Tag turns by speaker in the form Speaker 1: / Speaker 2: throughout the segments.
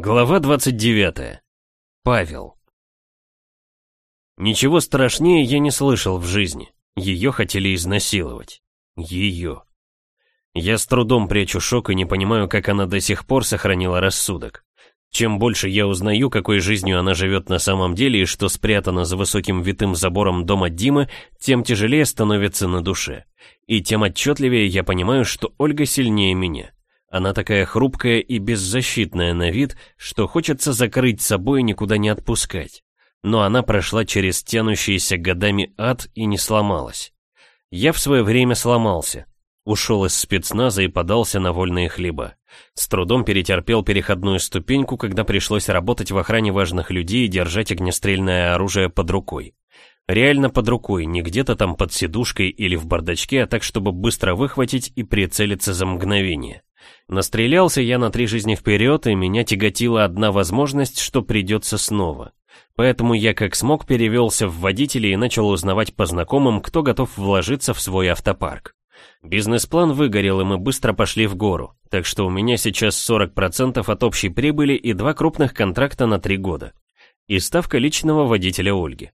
Speaker 1: Глава 29. Павел. Ничего страшнее я не слышал в жизни. Ее хотели изнасиловать. Ее. Я с трудом прячу шок и не понимаю, как она до сих пор сохранила рассудок. Чем больше я узнаю, какой жизнью она живет на самом деле и что спрятано за высоким витым забором дома Димы, тем тяжелее становится на душе. И тем отчетливее я понимаю, что Ольга сильнее меня. Она такая хрупкая и беззащитная на вид, что хочется закрыть собой и никуда не отпускать. Но она прошла через тянущийся годами ад и не сломалась. Я в свое время сломался. Ушел из спецназа и подался на вольные хлеба. С трудом перетерпел переходную ступеньку, когда пришлось работать в охране важных людей и держать огнестрельное оружие под рукой. Реально под рукой, не где-то там под сидушкой или в бардачке, а так, чтобы быстро выхватить и прицелиться за мгновение. Настрелялся я на три жизни вперед, и меня тяготила одна возможность, что придется снова. Поэтому я как смог перевелся в водителя и начал узнавать по знакомым, кто готов вложиться в свой автопарк. Бизнес-план выгорел, и мы быстро пошли в гору, так что у меня сейчас 40% от общей прибыли и два крупных контракта на три года. И ставка личного водителя Ольги.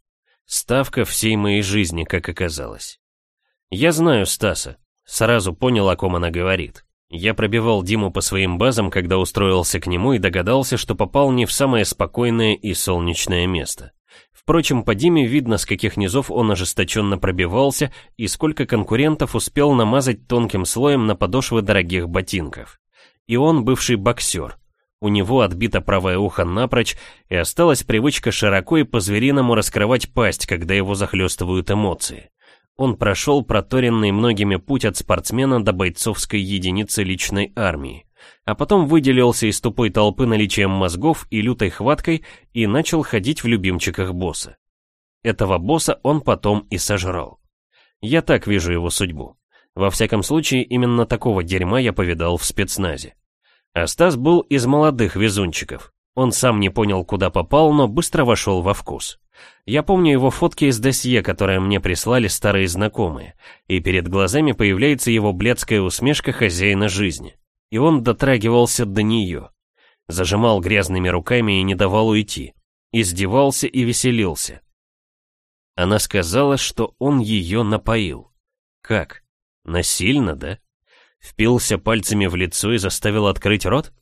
Speaker 1: Ставка всей моей жизни, как оказалось. Я знаю Стаса, сразу понял, о ком она говорит. Я пробивал Диму по своим базам, когда устроился к нему и догадался, что попал не в самое спокойное и солнечное место. Впрочем, по Диме видно, с каких низов он ожесточенно пробивался и сколько конкурентов успел намазать тонким слоем на подошвы дорогих ботинков. И он бывший боксер. У него отбито правое ухо напрочь, и осталась привычка широко и по-звериному раскрывать пасть, когда его захлестывают эмоции. Он прошел проторенный многими путь от спортсмена до бойцовской единицы личной армии, а потом выделился из тупой толпы наличием мозгов и лютой хваткой и начал ходить в любимчиках босса. Этого босса он потом и сожрал. Я так вижу его судьбу. Во всяком случае, именно такого дерьма я повидал в спецназе. А Стас был из молодых везунчиков. Он сам не понял, куда попал, но быстро вошел во вкус. Я помню его фотки из досье, которое мне прислали старые знакомые, и перед глазами появляется его бледская усмешка хозяина жизни. И он дотрагивался до нее. Зажимал грязными руками и не давал уйти. Издевался и веселился. Она сказала, что он ее напоил. Как? Насильно, да? Впился пальцами в лицо и заставил открыть рот?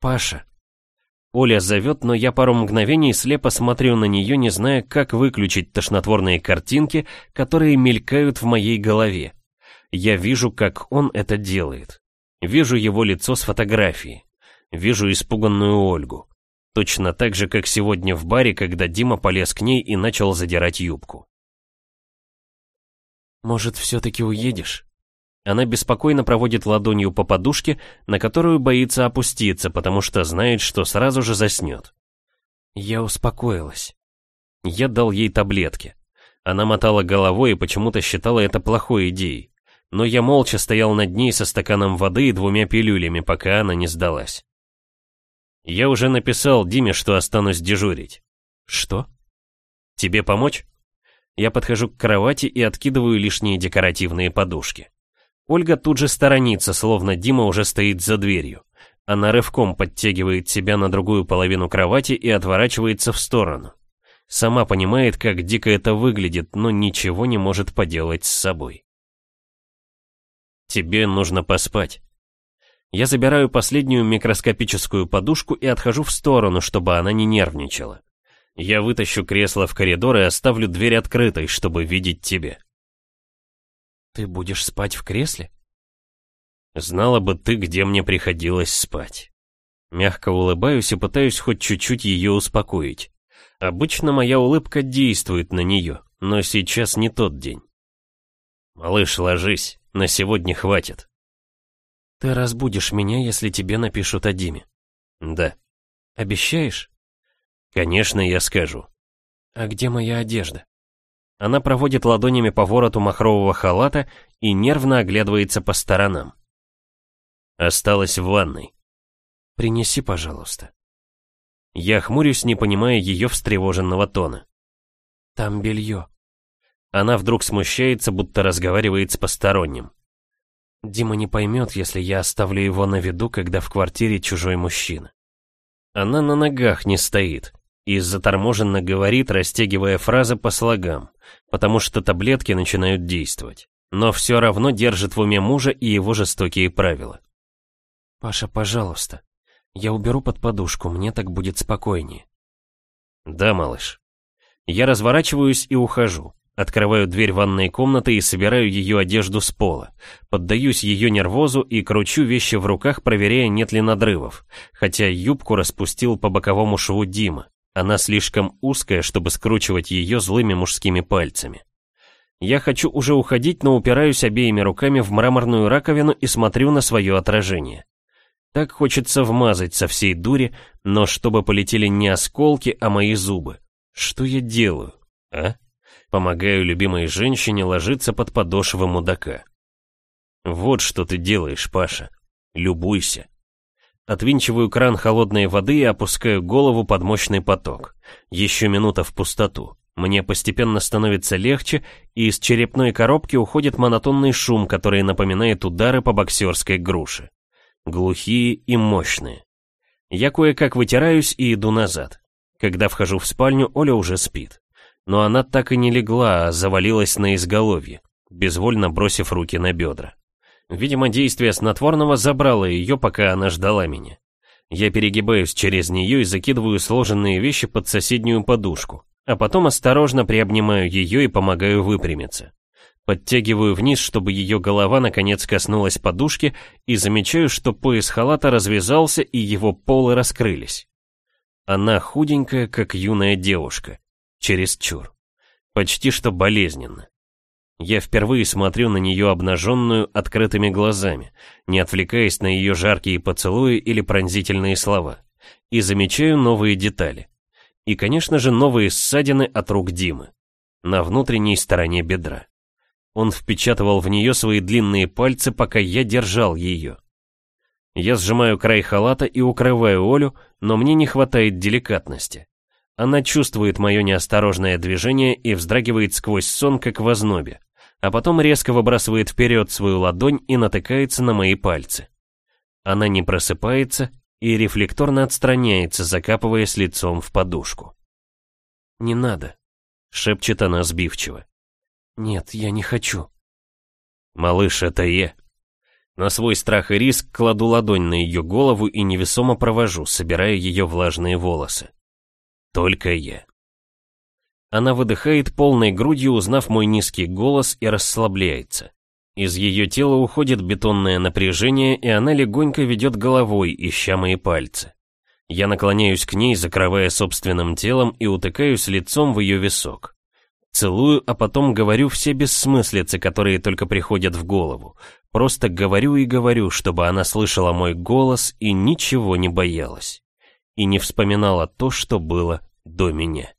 Speaker 1: «Паша», Оля зовет, но я пару мгновений слепо смотрю на нее, не зная, как выключить тошнотворные картинки, которые мелькают в моей голове. Я вижу, как он это делает. Вижу его лицо с фотографии. Вижу испуганную Ольгу. Точно так же, как сегодня в баре, когда Дима полез к ней и начал задирать юбку. «Может, все-таки уедешь?» Она беспокойно проводит ладонью по подушке, на которую боится опуститься, потому что знает, что сразу же заснет. Я успокоилась. Я дал ей таблетки. Она мотала головой и почему-то считала это плохой идеей. Но я молча стоял над ней со стаканом воды и двумя пилюлями, пока она не сдалась. Я уже написал Диме, что останусь дежурить. Что? Тебе помочь? Я подхожу к кровати и откидываю лишние декоративные подушки. Ольга тут же сторонится, словно Дима уже стоит за дверью. Она рывком подтягивает себя на другую половину кровати и отворачивается в сторону. Сама понимает, как дико это выглядит, но ничего не может поделать с собой. Тебе нужно поспать. Я забираю последнюю микроскопическую подушку и отхожу в сторону, чтобы она не нервничала. Я вытащу кресло в коридор и оставлю дверь открытой, чтобы видеть тебя. Ты будешь спать в кресле? Знала бы ты, где мне приходилось спать. Мягко улыбаюсь и пытаюсь хоть чуть-чуть ее успокоить. Обычно моя улыбка действует на нее, но сейчас не тот день. Малыш, ложись, на сегодня хватит. Ты разбудишь меня, если тебе напишут о Диме. Да. Обещаешь? Конечно, я скажу. А где моя одежда? Она проводит ладонями по вороту махрового халата и нервно оглядывается по сторонам. Осталась в ванной. «Принеси, пожалуйста». Я хмурюсь, не понимая ее встревоженного тона. «Там белье». Она вдруг смущается, будто разговаривает с посторонним. Дима не поймет, если я оставлю его на виду, когда в квартире чужой мужчина. Она на ногах не стоит и заторможенно говорит, растягивая фразы по слогам, потому что таблетки начинают действовать, но все равно держит в уме мужа и его жестокие правила. «Паша, пожалуйста, я уберу под подушку, мне так будет спокойнее». «Да, малыш». Я разворачиваюсь и ухожу. Открываю дверь ванной комнаты и собираю ее одежду с пола. Поддаюсь ее нервозу и кручу вещи в руках, проверяя, нет ли надрывов. Хотя юбку распустил по боковому шву Дима. Она слишком узкая, чтобы скручивать ее злыми мужскими пальцами. Я хочу уже уходить, но упираюсь обеими руками в мраморную раковину и смотрю на свое отражение. Так хочется вмазать со всей дури, но чтобы полетели не осколки, а мои зубы. Что я делаю, а? Помогаю любимой женщине ложиться под подошвы мудака. Вот что ты делаешь, Паша. Любуйся. Отвинчиваю кран холодной воды и опускаю голову под мощный поток. Еще минута в пустоту. Мне постепенно становится легче, и из черепной коробки уходит монотонный шум, который напоминает удары по боксерской груше. Глухие и мощные. Я кое-как вытираюсь и иду назад. Когда вхожу в спальню, Оля уже спит но она так и не легла, а завалилась на изголовье, безвольно бросив руки на бедра. Видимо, действие снотворного забрало ее, пока она ждала меня. Я перегибаюсь через нее и закидываю сложенные вещи под соседнюю подушку, а потом осторожно приобнимаю ее и помогаю выпрямиться. Подтягиваю вниз, чтобы ее голова наконец коснулась подушки, и замечаю, что пояс халата развязался и его полы раскрылись. Она худенькая, как юная девушка, Чересчур. Почти что болезненно. Я впервые смотрю на нее обнаженную открытыми глазами, не отвлекаясь на ее жаркие поцелуи или пронзительные слова, и замечаю новые детали. И, конечно же, новые ссадины от рук Димы. На внутренней стороне бедра. Он впечатывал в нее свои длинные пальцы, пока я держал ее. Я сжимаю край халата и укрываю Олю, но мне не хватает деликатности. Она чувствует мое неосторожное движение и вздрагивает сквозь сон, как в ознобе, а потом резко выбрасывает вперед свою ладонь и натыкается на мои пальцы. Она не просыпается и рефлекторно отстраняется, закапываясь лицом в подушку. «Не надо», — шепчет она сбивчиво. «Нет, я не хочу». «Малыш, это я». На свой страх и риск кладу ладонь на ее голову и невесомо провожу, собирая ее влажные волосы. Только я. Она выдыхает полной грудью, узнав мой низкий голос, и расслабляется. Из ее тела уходит бетонное напряжение, и она легонько ведет головой, ища мои пальцы. Я наклоняюсь к ней, закрывая собственным телом, и утыкаюсь лицом в ее висок. Целую, а потом говорю все бессмыслицы, которые только приходят в голову. Просто говорю и говорю, чтобы она слышала мой голос и ничего не боялась. И не вспоминала то, что было до меня.